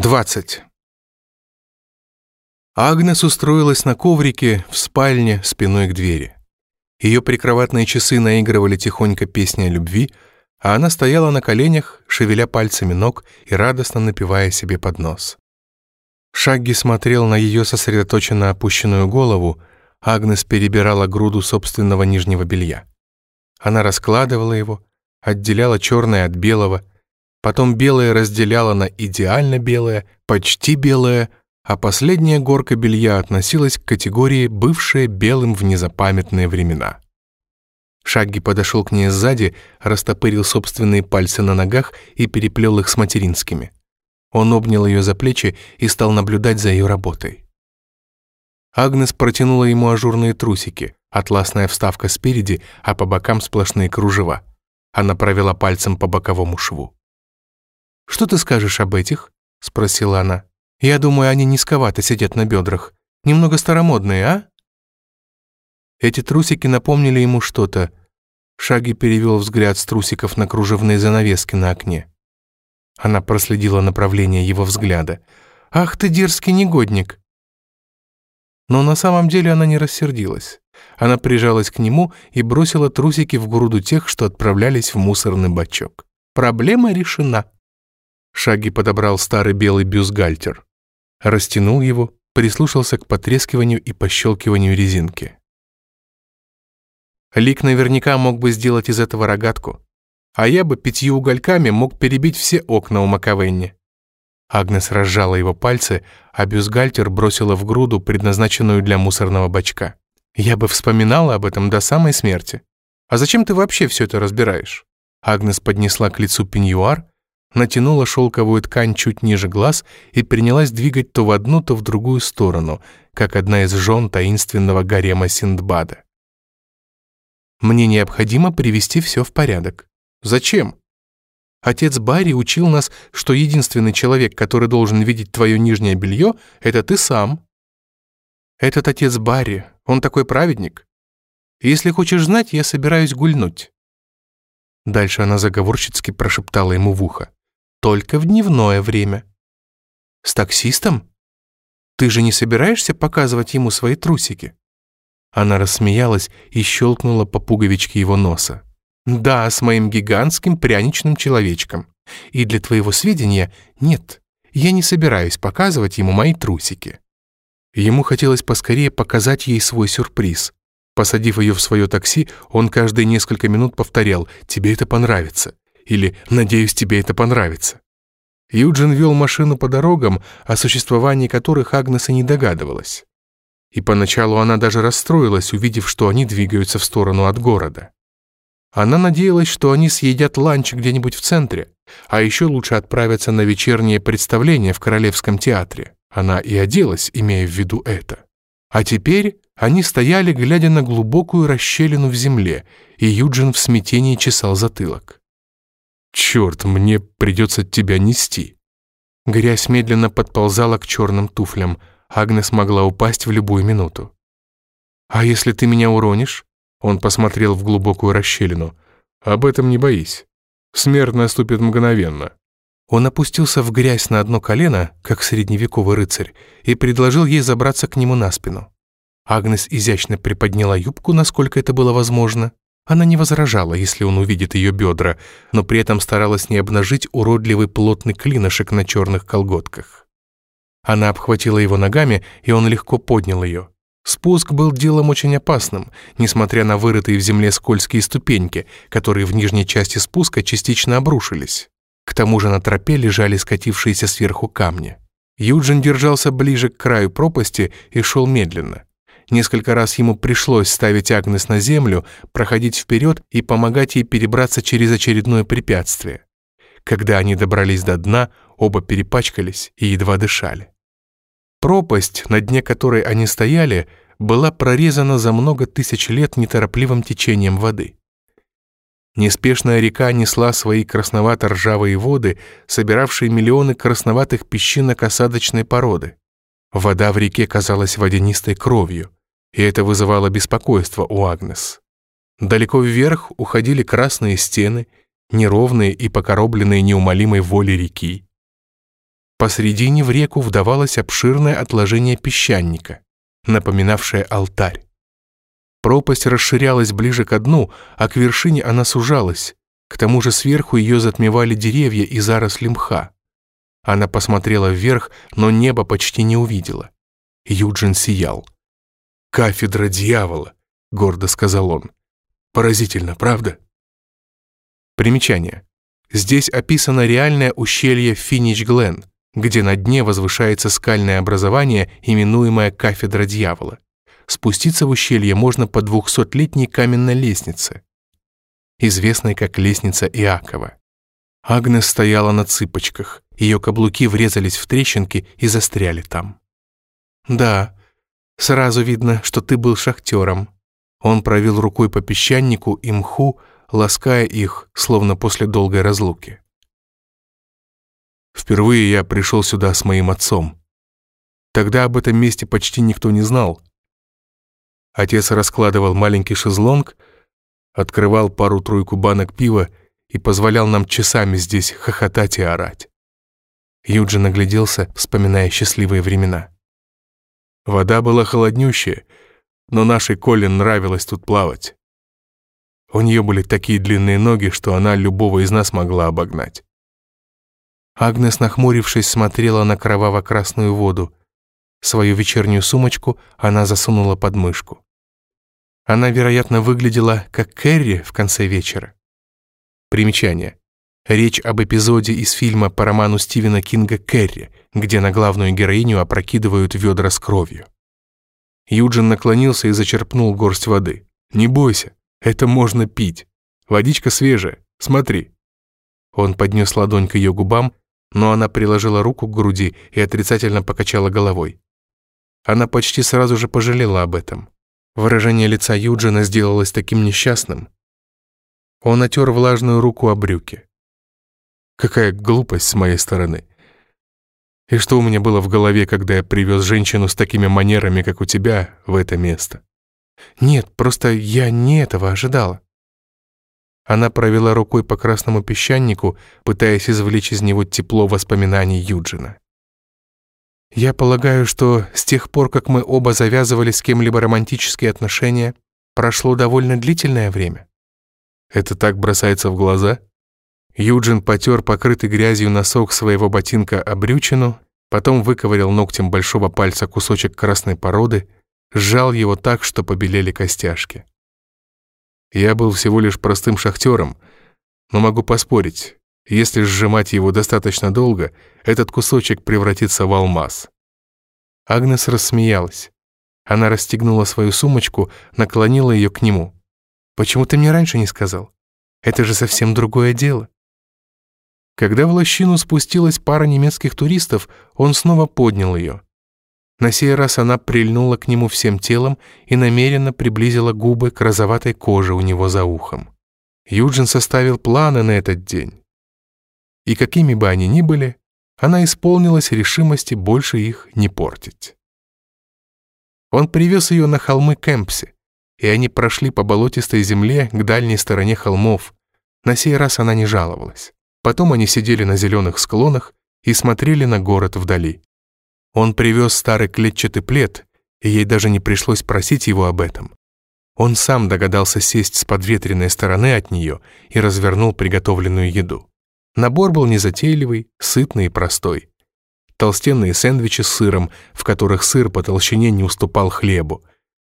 20. Агнес устроилась на коврике в спальне спиной к двери. Ее прикроватные часы наигрывали тихонько песни о любви, а она стояла на коленях, шевеля пальцами ног и радостно напивая себе под нос. Шагги смотрел на ее сосредоточенно опущенную голову, Агнес перебирала груду собственного нижнего белья. Она раскладывала его, отделяла черное от белого, потом белое разделяло на идеально белое, почти белое, а последняя горка белья относилась к категории «бывшие белым в незапамятные времена». Шагги подошел к ней сзади, растопырил собственные пальцы на ногах и переплел их с материнскими. Он обнял ее за плечи и стал наблюдать за ее работой. Агнес протянула ему ажурные трусики, атласная вставка спереди, а по бокам сплошные кружева. Она провела пальцем по боковому шву. «Что ты скажешь об этих?» — спросила она. «Я думаю, они низковато сидят на бедрах. Немного старомодные, а?» Эти трусики напомнили ему что-то. Шаги перевел взгляд с трусиков на кружевные занавески на окне. Она проследила направление его взгляда. «Ах ты дерзкий негодник!» Но на самом деле она не рассердилась. Она прижалась к нему и бросила трусики в груду тех, что отправлялись в мусорный бачок. Проблема решена. Шаги подобрал старый белый бюстгальтер. Растянул его, прислушался к потрескиванию и пощелкиванию резинки. Лик наверняка мог бы сделать из этого рогатку, а я бы пятью угольками мог перебить все окна у Маковенни. Агнес разжала его пальцы, а бюстгальтер бросила в груду, предназначенную для мусорного бачка. «Я бы вспоминала об этом до самой смерти. А зачем ты вообще все это разбираешь?» Агнес поднесла к лицу пеньюар, натянула шелковую ткань чуть ниже глаз и принялась двигать то в одну, то в другую сторону, как одна из жен таинственного гарема Синдбада. «Мне необходимо привести все в порядок. Зачем?» Отец Барри учил нас, что единственный человек, который должен видеть твое нижнее белье, это ты сам. Этот отец Барри, он такой праведник. Если хочешь знать, я собираюсь гульнуть. Дальше она заговорщицки прошептала ему в ухо. Только в дневное время. С таксистом? Ты же не собираешься показывать ему свои трусики? Она рассмеялась и щелкнула по пуговичке его носа. Да, с моим гигантским пряничным человечком. И для твоего сведения, нет, я не собираюсь показывать ему мои трусики. Ему хотелось поскорее показать ей свой сюрприз. Посадив ее в свое такси, он каждые несколько минут повторял «Тебе это понравится» или «Надеюсь, тебе это понравится». Юджин вел машину по дорогам, о существовании которых Агнес и не догадывалась. И поначалу она даже расстроилась, увидев, что они двигаются в сторону от города. Она надеялась, что они съедят ланч где-нибудь в центре, а еще лучше отправятся на вечернее представление в Королевском театре. Она и оделась, имея в виду это. А теперь они стояли, глядя на глубокую расщелину в земле, и Юджин в смятении чесал затылок. «Черт, мне придется тебя нести». Грязь медленно подползала к черным туфлям. Агнес могла упасть в любую минуту. «А если ты меня уронишь?» Он посмотрел в глубокую расщелину. «Об этом не боись. Смерть наступит мгновенно». Он опустился в грязь на одно колено, как средневековый рыцарь, и предложил ей забраться к нему на спину. Агнес изящно приподняла юбку, насколько это было возможно. Она не возражала, если он увидит ее бедра, но при этом старалась не обнажить уродливый плотный клинышек на черных колготках. Она обхватила его ногами, и он легко поднял ее. Спуск был делом очень опасным, несмотря на вырытые в земле скользкие ступеньки, которые в нижней части спуска частично обрушились. К тому же на тропе лежали скатившиеся сверху камни. Юджин держался ближе к краю пропасти и шел медленно. Несколько раз ему пришлось ставить Агнес на землю, проходить вперед и помогать ей перебраться через очередное препятствие. Когда они добрались до дна, оба перепачкались и едва дышали. Пропасть, на дне которой они стояли, была прорезана за много тысяч лет неторопливым течением воды. Неспешная река несла свои красновато-ржавые воды, собиравшие миллионы красноватых песчинок осадочной породы. Вода в реке казалась водянистой кровью, и это вызывало беспокойство у Агнес. Далеко вверх уходили красные стены, неровные и покоробленные неумолимой волей реки. Посредине в реку вдавалось обширное отложение песчаника, напоминавшее алтарь. Пропасть расширялась ближе к дну, а к вершине она сужалась. К тому же сверху ее затмевали деревья и заросли мха. Она посмотрела вверх, но небо почти не увидела. Юджин сиял. «Кафедра дьявола», — гордо сказал он. «Поразительно, правда?» Примечание. Здесь описано реальное ущелье Финич-Глен, где на дне возвышается скальное образование, именуемое кафедра дьявола. Спуститься в ущелье можно по двухсотлетней каменной лестнице, известной как лестница Иакова. Агнес стояла на цыпочках, ее каблуки врезались в трещинки и застряли там. «Да, сразу видно, что ты был шахтером». Он провел рукой по песчанику и мху, лаская их, словно после долгой разлуки. Впервые я пришел сюда с моим отцом. Тогда об этом месте почти никто не знал. Отец раскладывал маленький шезлонг, открывал пару-тройку банок пива и позволял нам часами здесь хохотать и орать. Юджин нагляделся, вспоминая счастливые времена. Вода была холоднющая, но нашей Колин нравилось тут плавать. У нее были такие длинные ноги, что она любого из нас могла обогнать. Агнес, нахмурившись, смотрела на кроваво-красную воду. Свою вечернюю сумочку она засунула под мышку. Она, вероятно, выглядела как Кэрри в конце вечера. Примечание. Речь об эпизоде из фильма по роману Стивена Кинга «Кэрри», где на главную героиню опрокидывают ведра с кровью. Юджин наклонился и зачерпнул горсть воды. «Не бойся, это можно пить. Водичка свежая, смотри». Он поднес ладонь к ее губам, но она приложила руку к груди и отрицательно покачала головой. Она почти сразу же пожалела об этом. Выражение лица Юджина сделалось таким несчастным. Он отер влажную руку о брюки. Какая глупость с моей стороны. И что у меня было в голове, когда я привез женщину с такими манерами, как у тебя, в это место? Нет, просто я не этого ожидала. Она провела рукой по красному песчанику, пытаясь извлечь из него тепло воспоминаний Юджина. Я полагаю, что с тех пор, как мы оба завязывали с кем-либо романтические отношения, прошло довольно длительное время. Это так бросается в глаза? Юджин потер покрытый грязью носок своего ботинка обрючину, потом выковырял ногтем большого пальца кусочек красной породы, сжал его так, что побелели костяшки. Я был всего лишь простым шахтером, но могу поспорить, если сжимать его достаточно долго, этот кусочек превратится в алмаз. Агнес рассмеялась. Она расстегнула свою сумочку, наклонила ее к нему. «Почему ты мне раньше не сказал? Это же совсем другое дело». Когда в лощину спустилась пара немецких туристов, он снова поднял ее. На сей раз она прильнула к нему всем телом и намеренно приблизила губы к розоватой коже у него за ухом. Юджин составил планы на этот день. И какими бы они ни были, она исполнилась решимости больше их не портить. Он привез ее на холмы Кемпси, и они прошли по болотистой земле к дальней стороне холмов. На сей раз она не жаловалась. Потом они сидели на зеленых склонах и смотрели на город вдали. Он привез старый клетчатый плед, и ей даже не пришлось просить его об этом. Он сам догадался сесть с подветренной стороны от нее и развернул приготовленную еду. Набор был незатейливый, сытный и простой. Толстенные сэндвичи с сыром, в которых сыр по толщине не уступал хлебу,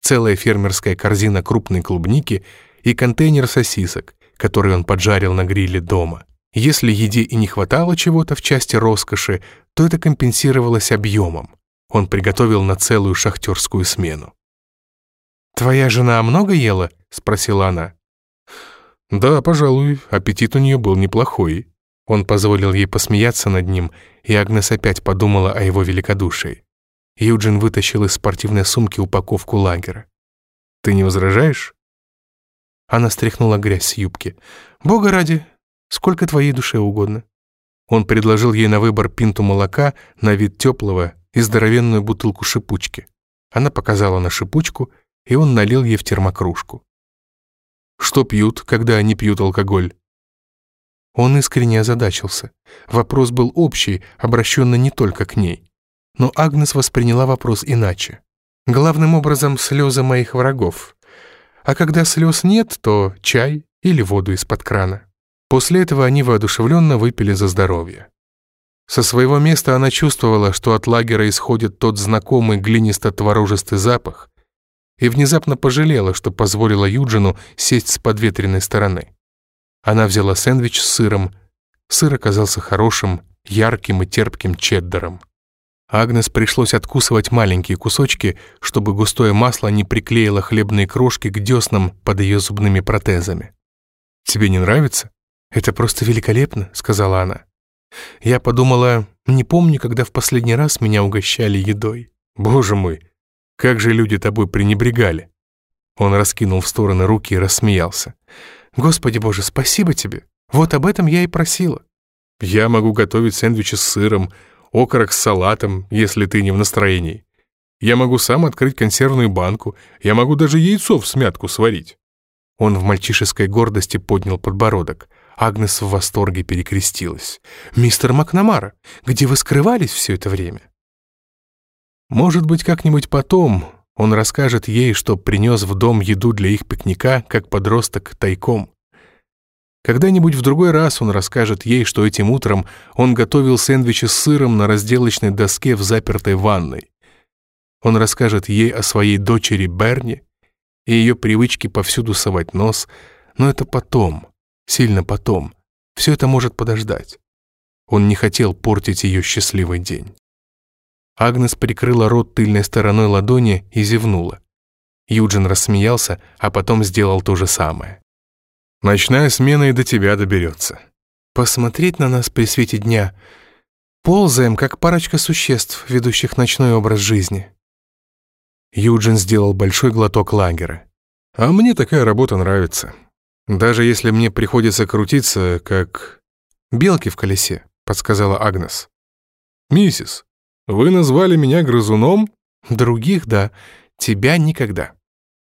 целая фермерская корзина крупной клубники и контейнер сосисок, который он поджарил на гриле дома. Если еде и не хватало чего-то в части роскоши, то это компенсировалось объемом. Он приготовил на целую шахтерскую смену. «Твоя жена много ела?» — спросила она. «Да, пожалуй, аппетит у нее был неплохой». Он позволил ей посмеяться над ним, и Агнес опять подумала о его великодушии. Юджин вытащил из спортивной сумки упаковку лагера. «Ты не возражаешь?» Она стряхнула грязь с юбки. «Бога ради, Сколько твоей душе угодно». Он предложил ей на выбор пинту молока на вид теплого и здоровенную бутылку шипучки. Она показала на шипучку, и он налил ей в термокружку. «Что пьют, когда они пьют алкоголь?» Он искренне озадачился. Вопрос был общий, обращенный не только к ней. Но Агнес восприняла вопрос иначе. Главным образом слезы моих врагов. А когда слез нет, то чай или воду из-под крана. После этого они воодушевленно выпили за здоровье. Со своего места она чувствовала, что от лагеря исходит тот знакомый глинисто-творожистый запах, и внезапно пожалела, что позволила Юджину сесть с подветренной стороны. Она взяла сэндвич с сыром. Сыр оказался хорошим, ярким и терпким чеддером. Агнес пришлось откусывать маленькие кусочки, чтобы густое масло не приклеило хлебные крошки к деснам под ее зубными протезами. «Тебе не нравится? Это просто великолепно», — сказала она. Я подумала, не помню, когда в последний раз меня угощали едой. Боже мой, как же люди тобой пренебрегали. Он раскинул в стороны руки и рассмеялся. Господи боже, спасибо тебе. Вот об этом я и просила. Я могу готовить сэндвичи с сыром, окорок с салатом, если ты не в настроении. Я могу сам открыть консервную банку, я могу даже яйцо в смятку сварить. Он в мальчишеской гордости поднял подбородок. Агнес в восторге перекрестилась. «Мистер Макнамара, где вы скрывались все это время?» «Может быть, как-нибудь потом он расскажет ей, что принес в дом еду для их пикника, как подросток, тайком. Когда-нибудь в другой раз он расскажет ей, что этим утром он готовил сэндвичи с сыром на разделочной доске в запертой ванной. Он расскажет ей о своей дочери Берни и ее привычке повсюду совать нос, но это потом, Сильно потом. Все это может подождать. Он не хотел портить ее счастливый день. Агнес прикрыла рот тыльной стороной ладони и зевнула. Юджин рассмеялся, а потом сделал то же самое. «Ночная смена и до тебя доберется. Посмотреть на нас при свете дня. Ползаем, как парочка существ, ведущих ночной образ жизни». Юджин сделал большой глоток лагера. «А мне такая работа нравится. «Даже если мне приходится крутиться, как белки в колесе», — подсказала Агнес. «Миссис, вы назвали меня грызуном?» «Других, да. Тебя никогда.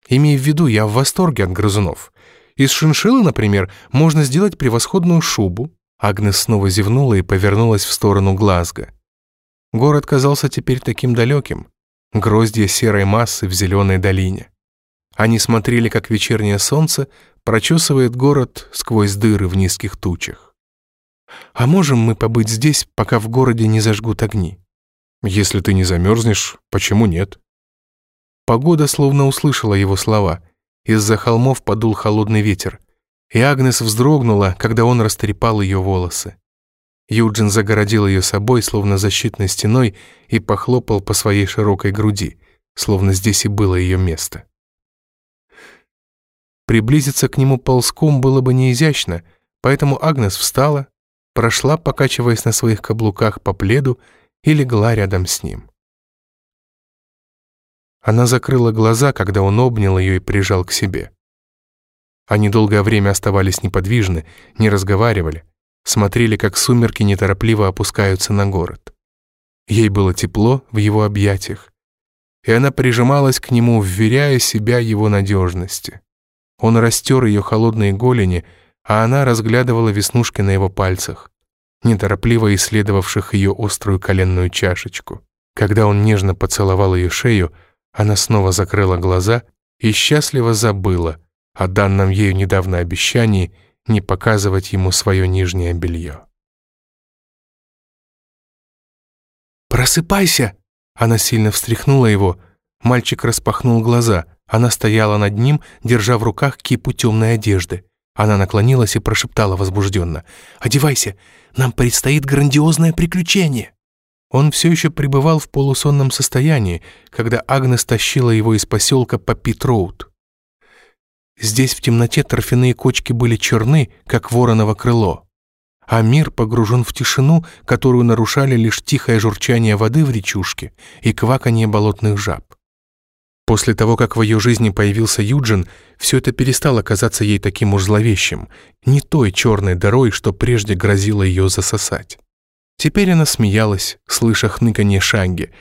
Имей в виду, я в восторге от грызунов. Из шиншиллы, например, можно сделать превосходную шубу». Агнес снова зевнула и повернулась в сторону Глазго. Город казался теперь таким далеким. Гроздья серой массы в зеленой долине. Они смотрели, как вечернее солнце прочесывает город сквозь дыры в низких тучах. А можем мы побыть здесь, пока в городе не зажгут огни? Если ты не замерзнешь, почему нет? Погода словно услышала его слова. Из-за холмов подул холодный ветер, и Агнес вздрогнула, когда он растрепал ее волосы. Юджин загородил ее собой, словно защитной стеной, и похлопал по своей широкой груди, словно здесь и было ее место. Приблизиться к нему ползком было бы неизящно, поэтому Агнес встала, прошла, покачиваясь на своих каблуках по пледу, и легла рядом с ним. Она закрыла глаза, когда он обнял ее и прижал к себе. Они долгое время оставались неподвижны, не разговаривали, смотрели, как сумерки неторопливо опускаются на город. Ей было тепло в его объятиях, и она прижималась к нему, вверяя себя его надежности. Он растер ее холодные голени, а она разглядывала веснушки на его пальцах, неторопливо исследовавших ее острую коленную чашечку. Когда он нежно поцеловал ее шею, она снова закрыла глаза и счастливо забыла о данном ею недавно обещании не показывать ему свое нижнее белье. «Просыпайся!» Она сильно встряхнула его. Мальчик распахнул глаза. Она стояла над ним, держа в руках кипу темной одежды. Она наклонилась и прошептала возбужденно. «Одевайся, нам предстоит грандиозное приключение!» Он все еще пребывал в полусонном состоянии, когда Агнес тащила его из поселка по Пит-Роуд. Здесь в темноте торфяные кочки были черны, как вороново крыло, а мир погружен в тишину, которую нарушали лишь тихое журчание воды в речушке и кваканье болотных жаб. После того, как в ее жизни появился Юджин, все это перестало казаться ей таким уж зловещим, не той черной дырой, что прежде грозило ее засосать. Теперь она смеялась, слыша хныканье Шанги,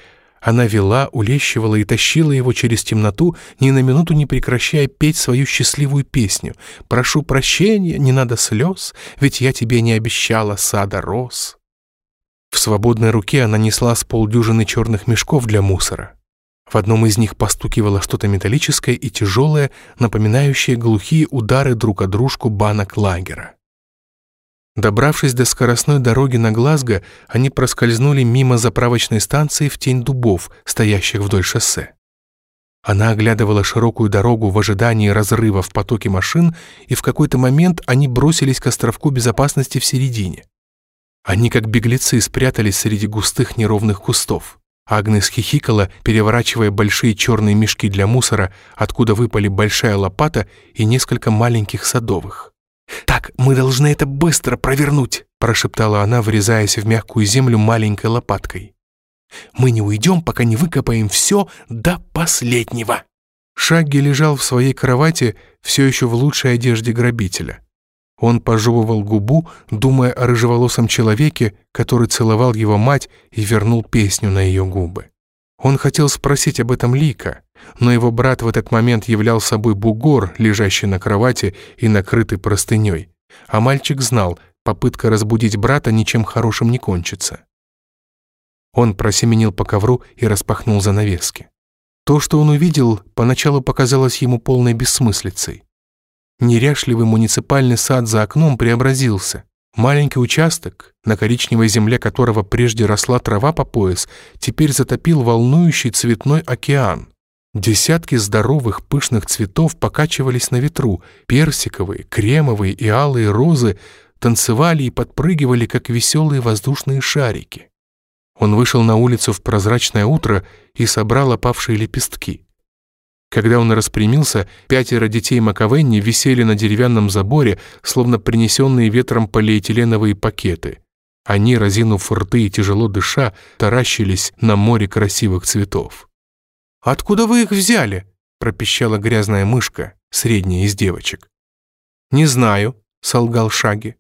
Она вела, улещивала и тащила его через темноту, ни на минуту не прекращая петь свою счастливую песню. «Прошу прощения, не надо слез, ведь я тебе не обещала сада роз». В свободной руке она несла с полдюжины черных мешков для мусора. В одном из них постукивало что-то металлическое и тяжелое, напоминающее глухие удары друг о дружку банок лагера. Добравшись до скоростной дороги на Глазго, они проскользнули мимо заправочной станции в тень дубов, стоящих вдоль шоссе. Она оглядывала широкую дорогу в ожидании разрыва в потоке машин, и в какой-то момент они бросились к островку безопасности в середине. Они, как беглецы, спрятались среди густых неровных кустов. Агнес хихикала, переворачивая большие черные мешки для мусора, откуда выпали большая лопата и несколько маленьких садовых. «Так, мы должны это быстро провернуть», прошептала она, врезаясь в мягкую землю маленькой лопаткой. «Мы не уйдем, пока не выкопаем все до последнего». Шагги лежал в своей кровати, все еще в лучшей одежде грабителя. Он пожевывал губу, думая о рыжеволосом человеке, который целовал его мать и вернул песню на ее губы. Он хотел спросить об этом Лика, но его брат в этот момент являл собой бугор, лежащий на кровати и накрытый простыней. А мальчик знал, попытка разбудить брата ничем хорошим не кончится. Он просеменил по ковру и распахнул занавески. То, что он увидел, поначалу показалось ему полной бессмыслицей. Неряшливый муниципальный сад за окном преобразился. Маленький участок, на коричневой земле которого прежде росла трава по пояс, теперь затопил волнующий цветной океан. Десятки здоровых пышных цветов покачивались на ветру, персиковые, кремовые и алые розы танцевали и подпрыгивали, как веселые воздушные шарики. Он вышел на улицу в прозрачное утро и собрал опавшие лепестки. Когда он распрямился, пятеро детей Маковенни висели на деревянном заборе, словно принесенные ветром полиэтиленовые пакеты. Они, разинув рты и тяжело дыша, таращились на море красивых цветов. «Откуда вы их взяли?» — пропищала грязная мышка, средняя из девочек. «Не знаю», — солгал Шаги.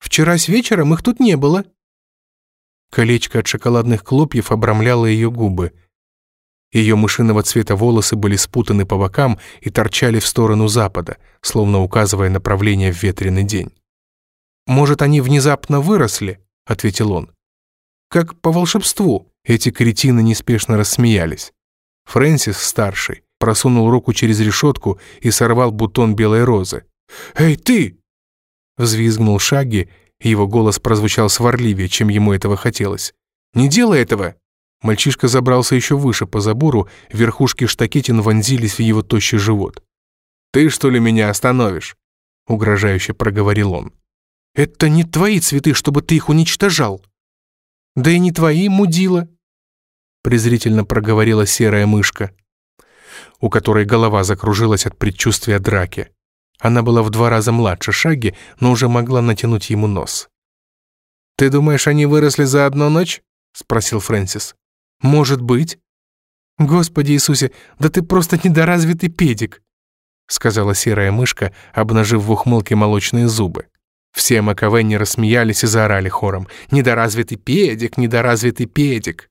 «Вчера с вечером их тут не было». Колечко от шоколадных хлопьев обрамляло ее губы — ее мышиного цвета волосы были спутаны по бокам и торчали в сторону запада, словно указывая направление в ветреный день. «Может, они внезапно выросли?» — ответил он. «Как по волшебству». Эти кретины неспешно рассмеялись. Фрэнсис, старший, просунул руку через решетку и сорвал бутон белой розы. «Эй, ты!» Взвизгнул Шаги, и его голос прозвучал сварливее, чем ему этого хотелось. «Не делай этого!» Мальчишка забрался еще выше по забору, верхушки штакетин вонзились в его тощий живот. «Ты, что ли, меня остановишь?» — угрожающе проговорил он. «Это не твои цветы, чтобы ты их уничтожал». «Да и не твои, мудила», — презрительно проговорила серая мышка, у которой голова закружилась от предчувствия драки. Она была в два раза младше Шаги, но уже могла натянуть ему нос. «Ты думаешь, они выросли за одну ночь?» — спросил Фрэнсис. «Может быть». «Господи Иисусе, да ты просто недоразвитый педик», сказала серая мышка, обнажив в ухмылке молочные зубы. Все Маковенни рассмеялись и заорали хором. «Недоразвитый педик, недоразвитый педик!»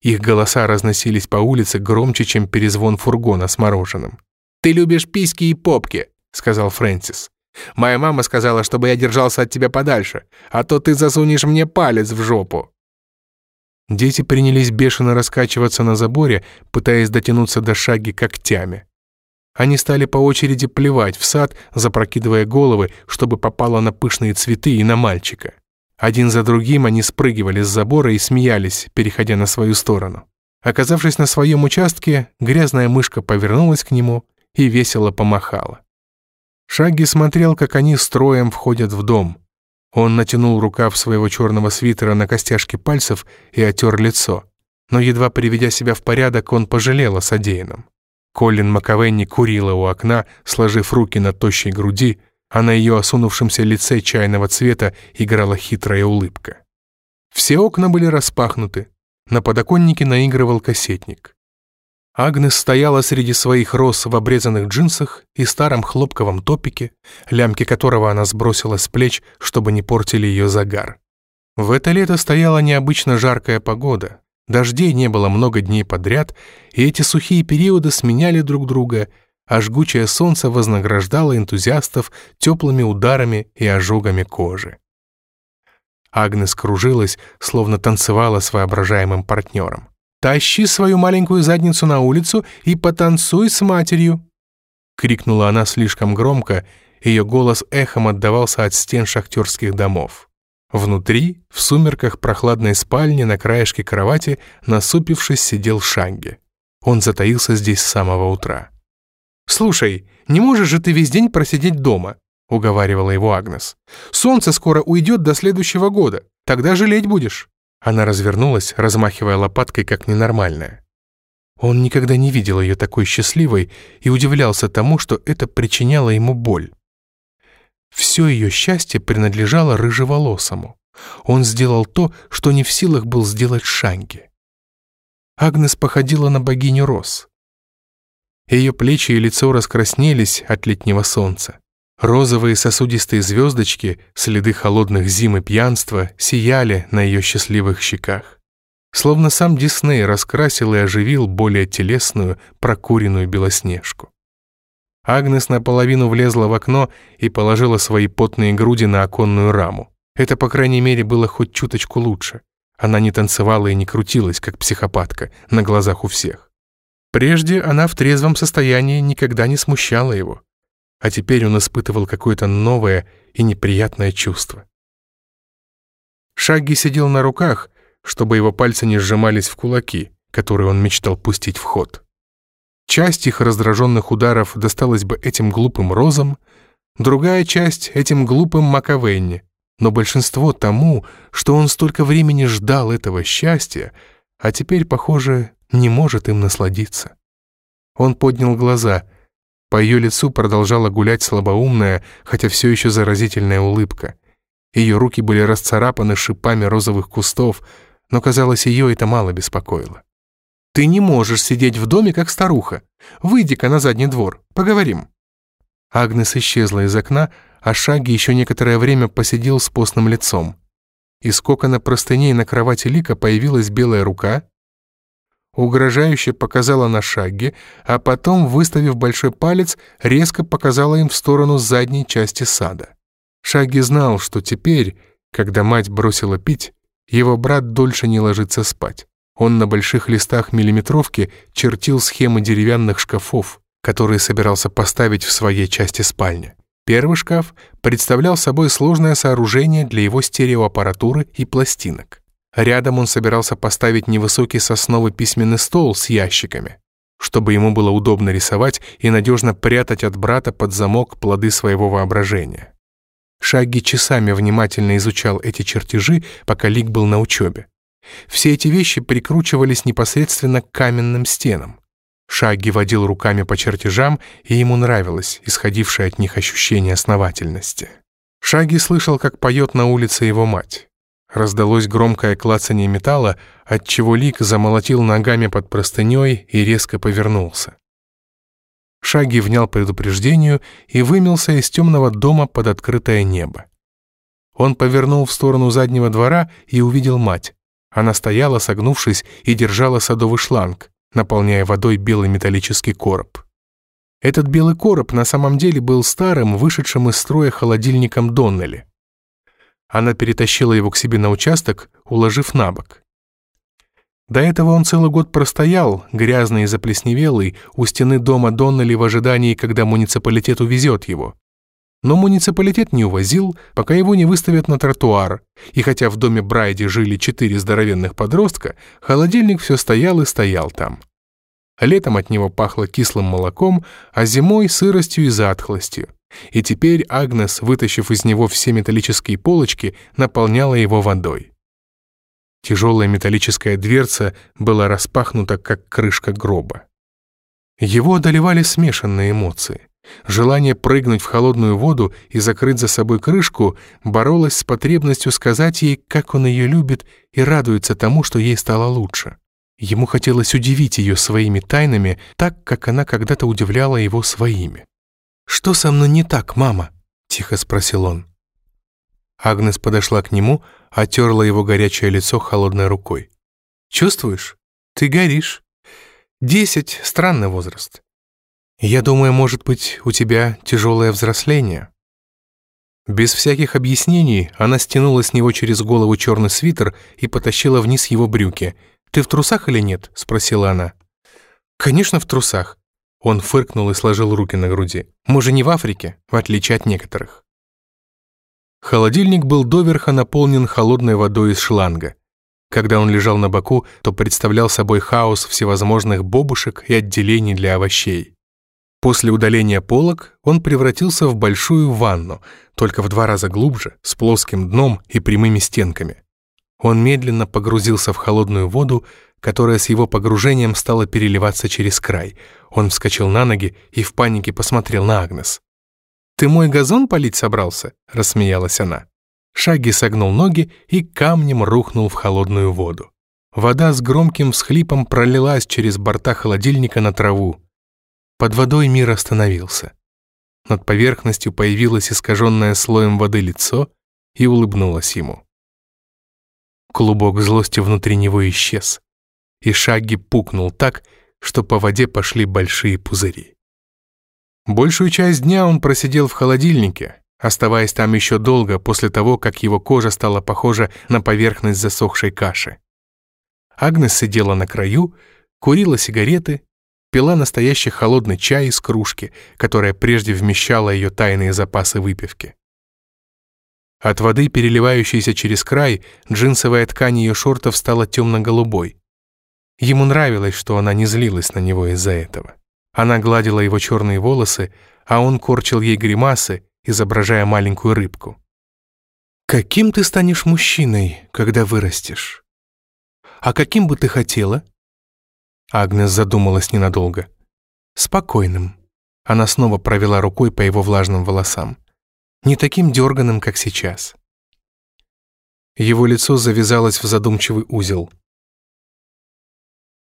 Их голоса разносились по улице громче, чем перезвон фургона с мороженым. «Ты любишь письки и попки», — сказал Фрэнсис. «Моя мама сказала, чтобы я держался от тебя подальше, а то ты засунешь мне палец в жопу». Дети принялись бешено раскачиваться на заборе, пытаясь дотянуться до шаги когтями. Они стали по очереди плевать в сад, запрокидывая головы, чтобы попало на пышные цветы и на мальчика. Один за другим они спрыгивали с забора и смеялись, переходя на свою сторону. Оказавшись на своем участке, грязная мышка повернулась к нему и весело помахала. Шаги смотрел, как они строем входят в дом. Он натянул рукав своего черного свитера на костяшки пальцев и отер лицо. Но едва приведя себя в порядок, он пожалел о содеянном. Колин Маковенни курила у окна, сложив руки на тощей груди, а на ее осунувшемся лице чайного цвета играла хитрая улыбка. Все окна были распахнуты. На подоконнике наигрывал кассетник. Агнес стояла среди своих роз в обрезанных джинсах и старом хлопковом топике, лямки которого она сбросила с плеч, чтобы не портили ее загар. В это лето стояла необычно жаркая погода. Дождей не было много дней подряд, и эти сухие периоды сменяли друг друга, а жгучее солнце вознаграждало энтузиастов теплыми ударами и ожогами кожи. Агнес кружилась, словно танцевала с воображаемым партнером. «Тащи свою маленькую задницу на улицу и потанцуй с матерью!» Крикнула она слишком громко, ее голос эхом отдавался от стен шахтерских домов. Внутри, в сумерках прохладной спальни на краешке кровати, насупившись, сидел Шанги. Он затаился здесь с самого утра. «Слушай, не можешь же ты весь день просидеть дома?» — уговаривала его Агнес. «Солнце скоро уйдет до следующего года. Тогда жалеть будешь». Она развернулась, размахивая лопаткой, как ненормальная. Он никогда не видел ее такой счастливой и удивлялся тому, что это причиняло ему боль. Все ее счастье принадлежало рыжеволосому. Он сделал то, что не в силах был сделать Шанги. Агнес походила на богиню роз. Ее плечи и лицо раскраснелись от летнего солнца. Розовые сосудистые звездочки, следы холодных зим и пьянства, сияли на ее счастливых щеках. Словно сам Дисней раскрасил и оживил более телесную, прокуренную белоснежку. Агнес наполовину влезла в окно и положила свои потные груди на оконную раму. Это, по крайней мере, было хоть чуточку лучше. Она не танцевала и не крутилась, как психопатка, на глазах у всех. Прежде она в трезвом состоянии никогда не смущала его а теперь он испытывал какое-то новое и неприятное чувство. Шагги сидел на руках, чтобы его пальцы не сжимались в кулаки, которые он мечтал пустить в ход. Часть их раздраженных ударов досталась бы этим глупым розам, другая часть — этим глупым Макавенне, но большинство тому, что он столько времени ждал этого счастья, а теперь, похоже, не может им насладиться. Он поднял глаза — по ее лицу продолжала гулять слабоумная, хотя все еще заразительная улыбка. Ее руки были расцарапаны шипами розовых кустов, но, казалось, ее это мало беспокоило. «Ты не можешь сидеть в доме, как старуха. Выйди-ка на задний двор, поговорим». Агнес исчезла из окна, а Шаги еще некоторое время посидел с постным лицом. Из кокона простыней на кровати Лика появилась белая рука, угрожающе показала на шаге, а потом, выставив большой палец, резко показала им в сторону задней части сада. Шаги знал, что теперь, когда мать бросила пить, его брат дольше не ложится спать. Он на больших листах миллиметровки чертил схемы деревянных шкафов, которые собирался поставить в своей части спальни. Первый шкаф представлял собой сложное сооружение для его стереоаппаратуры и пластинок. Рядом он собирался поставить невысокий сосновый письменный стол с ящиками, чтобы ему было удобно рисовать и надежно прятать от брата под замок плоды своего воображения. Шаги часами внимательно изучал эти чертежи, пока Лик был на учебе. Все эти вещи прикручивались непосредственно к каменным стенам. Шаги водил руками по чертежам, и ему нравилось исходившее от них ощущение основательности. Шаги слышал, как поет на улице его мать. Раздалось громкое клацание металла, отчего Лик замолотил ногами под простыней и резко повернулся. Шаги внял предупреждению и вымелся из темного дома под открытое небо. Он повернул в сторону заднего двора и увидел мать. Она стояла, согнувшись, и держала садовый шланг, наполняя водой белый металлический короб. Этот белый короб на самом деле был старым, вышедшим из строя холодильником Доннелли. Она перетащила его к себе на участок, уложив на бок. До этого он целый год простоял, грязный и заплесневелый, у стены дома Доннелли в ожидании, когда муниципалитет увезет его. Но муниципалитет не увозил, пока его не выставят на тротуар, и хотя в доме Брайди жили четыре здоровенных подростка, холодильник все стоял и стоял там. Летом от него пахло кислым молоком, а зимой — сыростью и затхлостью. И теперь Агнес, вытащив из него все металлические полочки, наполняла его водой. Тяжелая металлическая дверца была распахнута, как крышка гроба. Его одолевали смешанные эмоции. Желание прыгнуть в холодную воду и закрыть за собой крышку боролось с потребностью сказать ей, как он ее любит и радуется тому, что ей стало лучше. Ему хотелось удивить ее своими тайнами так, как она когда-то удивляла его своими. «Что со мной не так, мама?» — тихо спросил он. Агнес подошла к нему, отерла его горячее лицо холодной рукой. Чувствуешь? Ты горишь. Десять — странный возраст. Я думаю, может быть, у тебя тяжелое взросление. Без всяких объяснений она стянула с него через голову черный свитер и потащила вниз его брюки. «Ты в трусах или нет?» — спросила она. «Конечно, в трусах». Он фыркнул и сложил руки на груди. «Мы же не в Африке, в отличие от некоторых». Холодильник был доверха наполнен холодной водой из шланга. Когда он лежал на боку, то представлял собой хаос всевозможных бобушек и отделений для овощей. После удаления полок он превратился в большую ванну, только в два раза глубже, с плоским дном и прямыми стенками. Он медленно погрузился в холодную воду, которая с его погружением стала переливаться через край. Он вскочил на ноги и в панике посмотрел на Агнес. «Ты мой газон полить собрался?» — рассмеялась она. Шаги согнул ноги и камнем рухнул в холодную воду. Вода с громким всхлипом пролилась через борта холодильника на траву. Под водой мир остановился. Над поверхностью появилось искаженное слоем воды лицо и улыбнулось ему. Клубок злости внутри него исчез, и Шаги пукнул так, что по воде пошли большие пузыри. Большую часть дня он просидел в холодильнике, оставаясь там еще долго после того, как его кожа стала похожа на поверхность засохшей каши. Агнес сидела на краю, курила сигареты, пила настоящий холодный чай из кружки, которая прежде вмещала ее тайные запасы выпивки. От воды, переливающейся через край, джинсовая ткань ее шортов стала темно-голубой. Ему нравилось, что она не злилась на него из-за этого. Она гладила его черные волосы, а он корчил ей гримасы, изображая маленькую рыбку. «Каким ты станешь мужчиной, когда вырастешь? А каким бы ты хотела?» Агнес задумалась ненадолго. «Спокойным». Она снова провела рукой по его влажным волосам. «Не таким дерганым, как сейчас». Его лицо завязалось в задумчивый узел.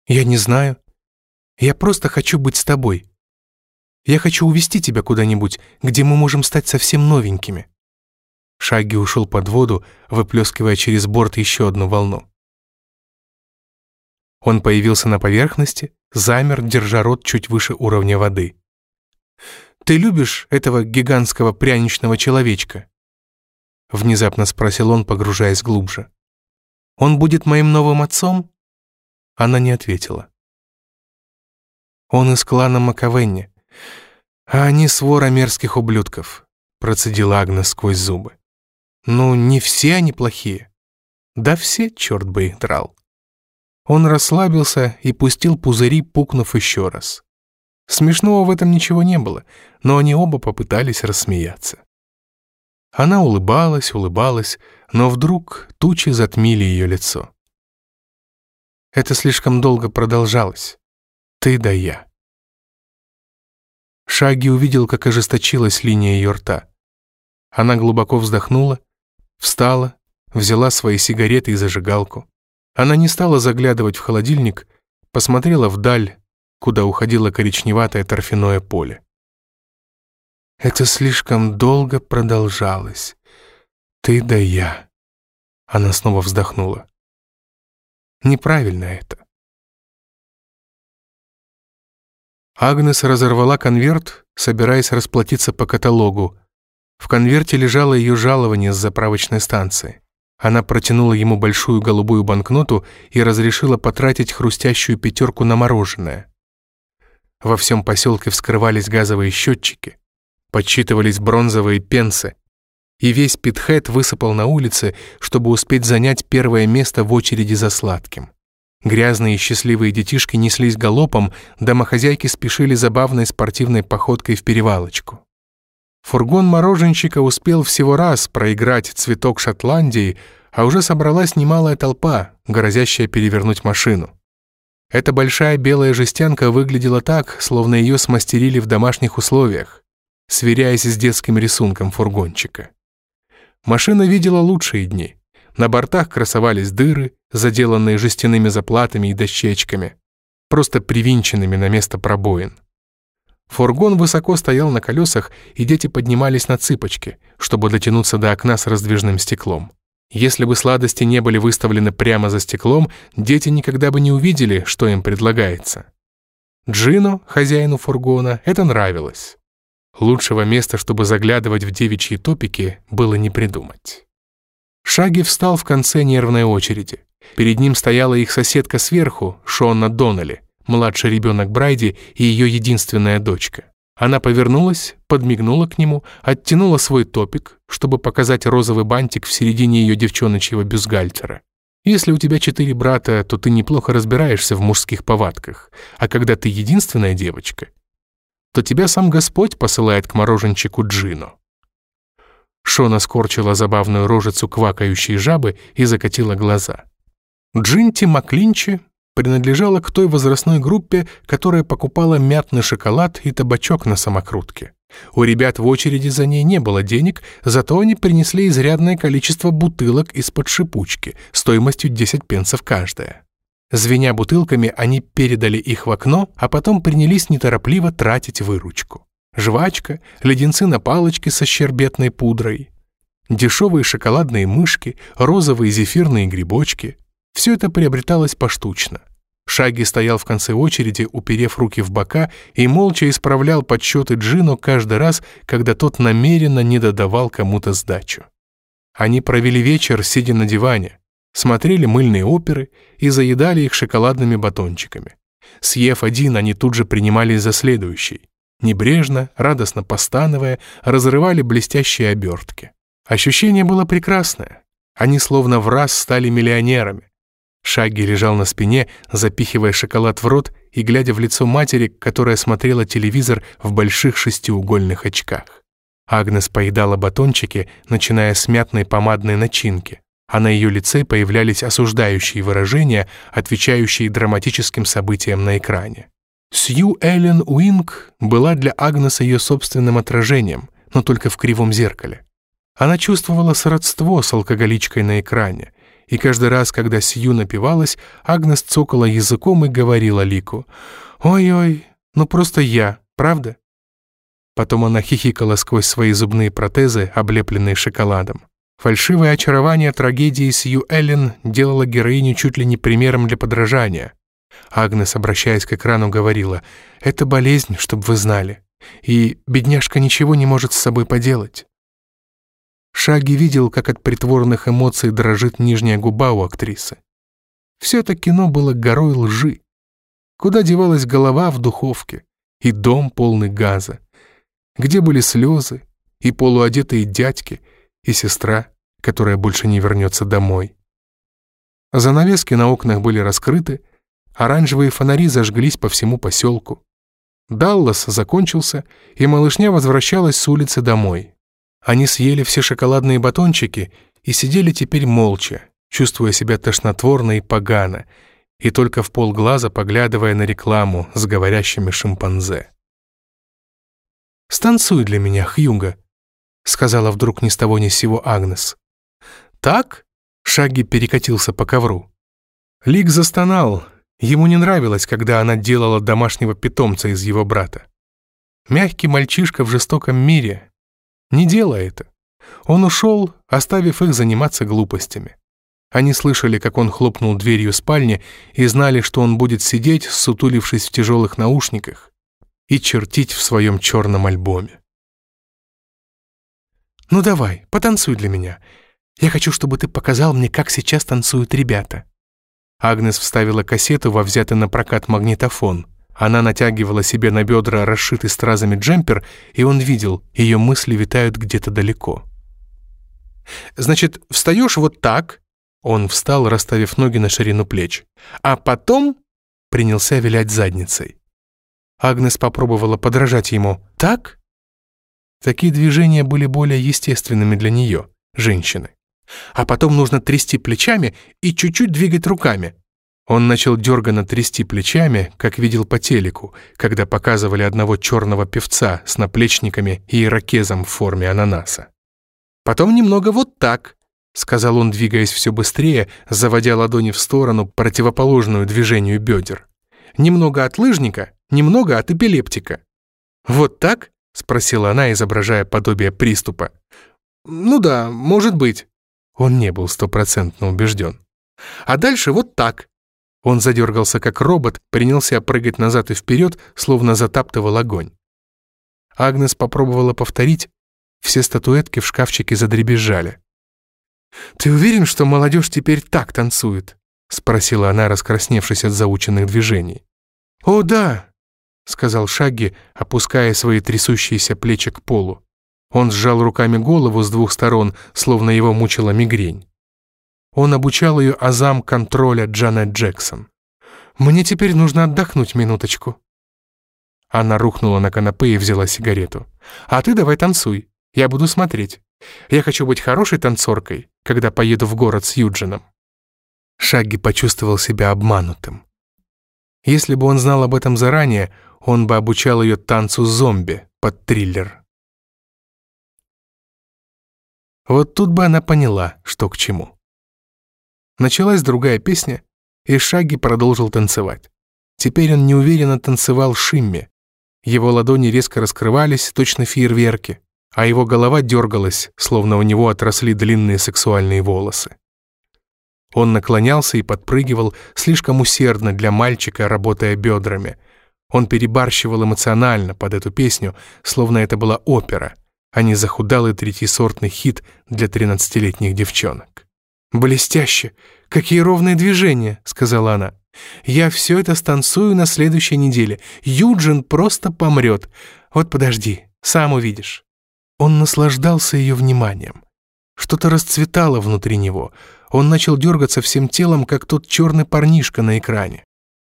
«Я не знаю. Я просто хочу быть с тобой. Я хочу увести тебя куда-нибудь, где мы можем стать совсем новенькими». Шаги ушел под воду, выплескивая через борт еще одну волну. Он появился на поверхности, замер, держа рот чуть выше уровня воды. «Ты любишь этого гигантского пряничного человечка?» Внезапно спросил он, погружаясь глубже. «Он будет моим новым отцом?» Она не ответила. «Он из клана Макавенни, а они свора мерзких ублюдков», процедила Агнес сквозь зубы. «Ну, не все они плохие. Да все, черт бы их драл». Он расслабился и пустил пузыри, пукнув еще раз. Смешного в этом ничего не было, но они оба попытались рассмеяться. Она улыбалась, улыбалась, но вдруг тучи затмили ее лицо. Это слишком долго продолжалось. Ты да я. Шаги увидел, как ожесточилась линия ее рта. Она глубоко вздохнула, встала, взяла свои сигареты и зажигалку. Она не стала заглядывать в холодильник, посмотрела вдаль, куда уходило коричневатое торфяное поле. Это слишком долго продолжалось. Ты да я. Она снова вздохнула. Неправильно это. Агнес разорвала конверт, собираясь расплатиться по каталогу. В конверте лежало ее жалование с заправочной станции. Она протянула ему большую голубую банкноту и разрешила потратить хрустящую пятерку на мороженое. Во всем поселке вскрывались газовые счетчики, подсчитывались бронзовые пенсы, и весь Питхэт высыпал на улицы, чтобы успеть занять первое место в очереди за сладким. Грязные и счастливые детишки неслись галопом, домохозяйки спешили забавной спортивной походкой в перевалочку. Фургон мороженщика успел всего раз проиграть цветок Шотландии, а уже собралась немалая толпа, грозящая перевернуть машину. Эта большая белая жестянка выглядела так, словно ее смастерили в домашних условиях, сверяясь с детским рисунком фургончика. Машина видела лучшие дни. На бортах красовались дыры, заделанные жестяными заплатами и дощечками, просто привинченными на место пробоин. Фургон высоко стоял на колесах, и дети поднимались на цыпочки, чтобы дотянуться до окна с раздвижным стеклом. Если бы сладости не были выставлены прямо за стеклом, дети никогда бы не увидели, что им предлагается. Джино, хозяину фургона, это нравилось. Лучшего места, чтобы заглядывать в девичьи топики, было не придумать. Шаги встал в конце нервной очереди. Перед ним стояла их соседка сверху, Шонна Доннелли, младший ребенок Брайди и ее единственная дочка. Она повернулась, подмигнула к нему, оттянула свой топик, чтобы показать розовый бантик в середине ее девчоночьего бюстгальтера. Если у тебя четыре брата, то ты неплохо разбираешься в мужских повадках, а когда ты единственная девочка, то тебя сам Господь посылает к мороженчику Джину. Шона скорчила забавную рожицу квакающей жабы и закатила глаза. Джинти Маклинчи принадлежала к той возрастной группе, которая покупала мятный шоколад и табачок на самокрутке. У ребят в очереди за ней не было денег, зато они принесли изрядное количество бутылок из-под шипучки, стоимостью 10 пенсов каждая. Звеня бутылками, они передали их в окно, а потом принялись неторопливо тратить выручку. Жвачка, леденцы на палочке со щербетной пудрой, дешевые шоколадные мышки, розовые зефирные грибочки. Все это приобреталось поштучно. Шаги стоял в конце очереди, уперев руки в бока, и молча исправлял подсчеты Джину каждый раз, когда тот намеренно не додавал кому-то сдачу. Они провели вечер, сидя на диване, смотрели мыльные оперы и заедали их шоколадными батончиками. Съев один, они тут же принимались за следующий. Небрежно, радостно постановая, разрывали блестящие обертки. Ощущение было прекрасное. Они словно в раз стали миллионерами. Шаги лежал на спине, запихивая шоколад в рот и глядя в лицо матери, которая смотрела телевизор в больших шестиугольных очках. Агнес поедала батончики, начиная с мятной помадной начинки а на ее лице появлялись осуждающие выражения, отвечающие драматическим событиям на экране. Сью Эллен Уинг была для Агнеса ее собственным отражением, но только в кривом зеркале. Она чувствовала сродство с алкоголичкой на экране, и каждый раз, когда Сью напивалась, Агнес цокала языком и говорила Лику «Ой-ой, ну просто я, правда?» Потом она хихикала сквозь свои зубные протезы, облепленные шоколадом. Фальшивое очарование трагедии Сью Эллен делало героиню чуть ли не примером для подражания. Агнес, обращаясь к экрану, говорила, «Это болезнь, чтобы вы знали, и бедняжка ничего не может с собой поделать». Шаги видел, как от притворных эмоций дрожит нижняя губа у актрисы. Все это кино было горой лжи. Куда девалась голова в духовке и дом полный газа? Где были слезы и полуодетые дядьки и сестра? которая больше не вернется домой. Занавески на окнах были раскрыты, оранжевые фонари зажглись по всему поселку. Даллас закончился, и малышня возвращалась с улицы домой. Они съели все шоколадные батончики и сидели теперь молча, чувствуя себя тошнотворно и погано, и только в полглаза поглядывая на рекламу с говорящими шимпанзе. «Станцуй для меня, Хьюга», — сказала вдруг ни с того ни с сего Агнес. «Так?» — Шаги перекатился по ковру. Лик застонал. Ему не нравилось, когда она делала домашнего питомца из его брата. Мягкий мальчишка в жестоком мире. Не делай это. Он ушел, оставив их заниматься глупостями. Они слышали, как он хлопнул дверью спальни и знали, что он будет сидеть, сутулившись в тяжелых наушниках, и чертить в своем черном альбоме. «Ну давай, потанцуй для меня. Я хочу, чтобы ты показал мне, как сейчас танцуют ребята». Агнес вставила кассету во взятый на прокат магнитофон. Она натягивала себе на бедра расшитый стразами джемпер, и он видел, ее мысли витают где-то далеко. «Значит, встаешь вот так?» Он встал, расставив ноги на ширину плеч. «А потом...» принялся вилять задницей. Агнес попробовала подражать ему. «Так?» Такие движения были более естественными для нее, женщины а потом нужно трясти плечами и чуть-чуть двигать руками. Он начал дерганно трясти плечами, как видел по телеку, когда показывали одного черного певца с наплечниками и ирокезом в форме ананаса. «Потом немного вот так», — сказал он, двигаясь все быстрее, заводя ладони в сторону, противоположную движению бедер. «Немного от лыжника, немного от эпилептика». «Вот так?» — спросила она, изображая подобие приступа. «Ну да, может быть». Он не был стопроцентно убежден. А дальше вот так. Он задергался как робот, принялся прыгать назад и вперед, словно затаптывал огонь. Агнес попробовала повторить, все статуэтки в шкафчике задребезжали. «Ты уверен, что молодежь теперь так танцует?» — спросила она, раскрасневшись от заученных движений. «О, да!» — сказал Шагги, опуская свои трясущиеся плечи к полу. Он сжал руками голову с двух сторон, словно его мучила мигрень. Он обучал ее азам контроля Джанет Джексон. «Мне теперь нужно отдохнуть минуточку». Она рухнула на канапе и взяла сигарету. «А ты давай танцуй, я буду смотреть. Я хочу быть хорошей танцоркой, когда поеду в город с Юджином». Шагги почувствовал себя обманутым. Если бы он знал об этом заранее, он бы обучал ее танцу зомби под триллер. Вот тут бы она поняла, что к чему. Началась другая песня, и Шаги продолжил танцевать. Теперь он неуверенно танцевал Шимме. Его ладони резко раскрывались, точно фейерверки, а его голова дергалась, словно у него отросли длинные сексуальные волосы. Он наклонялся и подпрыгивал слишком усердно для мальчика, работая бедрами. Он перебарщивал эмоционально под эту песню, словно это была опера, а не захудалый третьесортный хит для тринадцатилетних девчонок. «Блестяще! Какие ровные движения!» — сказала она. «Я все это станцую на следующей неделе. Юджин просто помрет. Вот подожди, сам увидишь». Он наслаждался ее вниманием. Что-то расцветало внутри него. Он начал дергаться всем телом, как тот черный парнишка на экране.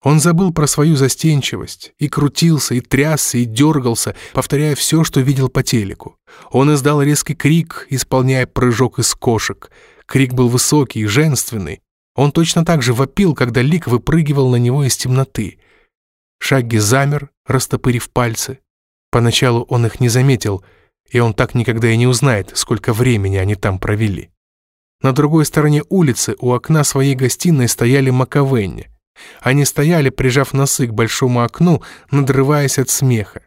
Он забыл про свою застенчивость, и крутился, и трясся, и дергался, повторяя все, что видел по телеку. Он издал резкий крик, исполняя прыжок из кошек. Крик был высокий и женственный. Он точно так же вопил, когда Лик выпрыгивал на него из темноты. Шагги замер, растопырив пальцы. Поначалу он их не заметил, и он так никогда и не узнает, сколько времени они там провели. На другой стороне улицы у окна своей гостиной стояли Маковенни. Они стояли, прижав носы к большому окну, надрываясь от смеха.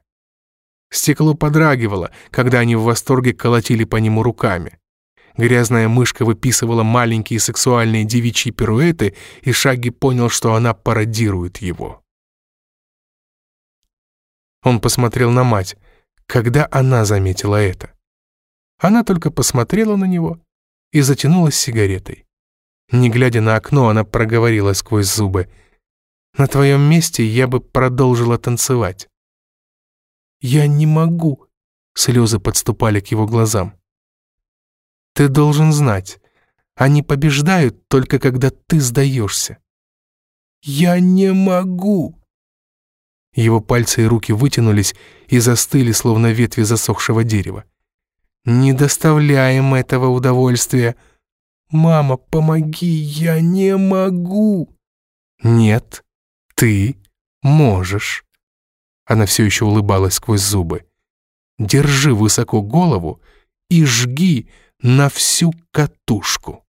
Стекло подрагивало, когда они в восторге колотили по нему руками. Грязная мышка выписывала маленькие сексуальные девичьи пируэты, и Шаги понял, что она пародирует его. Он посмотрел на мать. Когда она заметила это? Она только посмотрела на него и затянулась сигаретой. Не глядя на окно, она проговорила сквозь зубы. «На твоем месте я бы продолжила танцевать». «Я не могу», — слезы подступали к его глазам. «Ты должен знать, они побеждают только когда ты сдаешься». «Я не могу». Его пальцы и руки вытянулись и застыли, словно ветви засохшего дерева. «Не доставляем этого удовольствия», «Мама, помоги, я не могу!» «Нет, ты можешь!» Она все еще улыбалась сквозь зубы. «Держи высоко голову и жги на всю катушку!»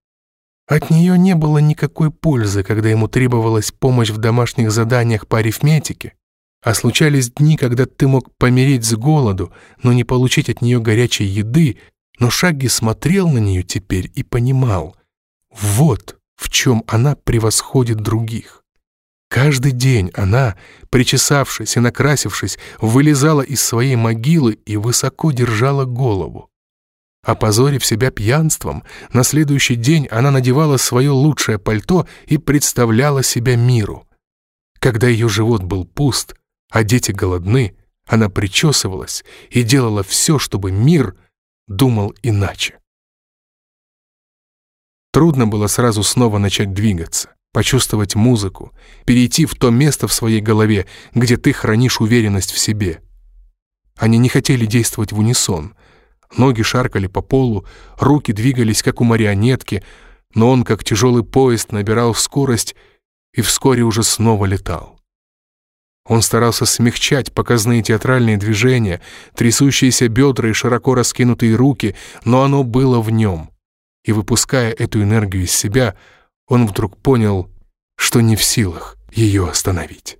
От нее не было никакой пользы, когда ему требовалась помощь в домашних заданиях по арифметике, а случались дни, когда ты мог помереть с голоду, но не получить от нее горячей еды, но Шагги смотрел на нее теперь и понимал, вот в чем она превосходит других. Каждый день она, причесавшись и накрасившись, вылезала из своей могилы и высоко держала голову. Опозорив себя пьянством, на следующий день она надевала свое лучшее пальто и представляла себя миру. Когда ее живот был пуст, а дети голодны, она причесывалась и делала все, чтобы мир — думал иначе. Трудно было сразу снова начать двигаться, почувствовать музыку, перейти в то место в своей голове, где ты хранишь уверенность в себе. Они не хотели действовать в унисон. Ноги шаркали по полу, руки двигались, как у марионетки, но он, как тяжелый поезд, набирал скорость и вскоре уже снова летал. Он старался смягчать показные театральные движения, трясущиеся бедра и широко раскинутые руки, но оно было в нем. И выпуская эту энергию из себя, он вдруг понял, что не в силах ее остановить.